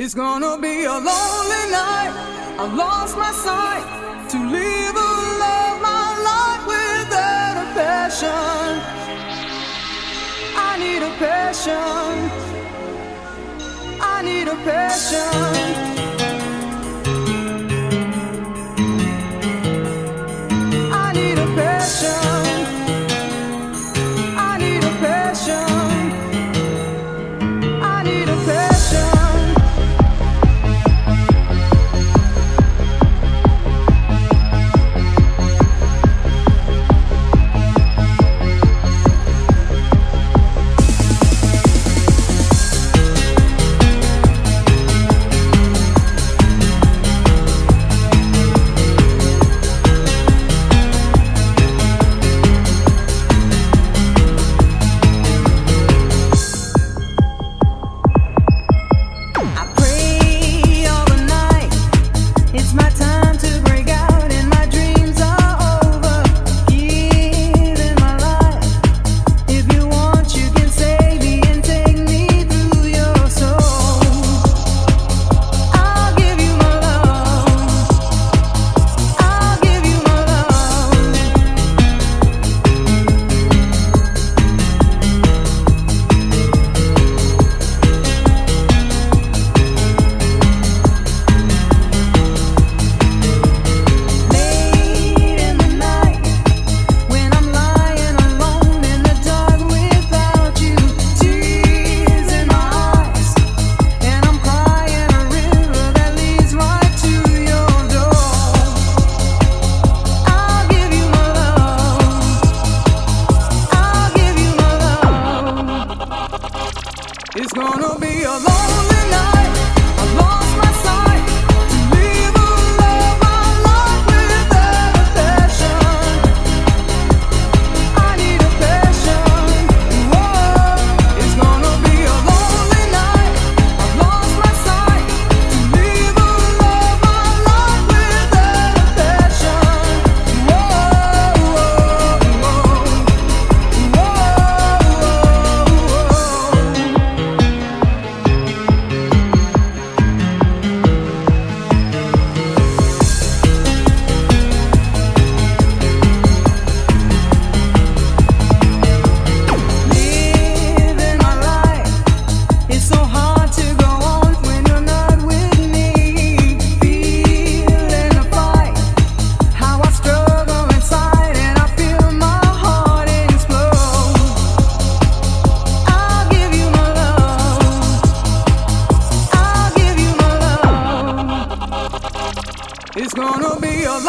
It's gonna be a lonely night. I lost my sight to live a love my life without a passion. I need a passion. I need a passion. gonna be a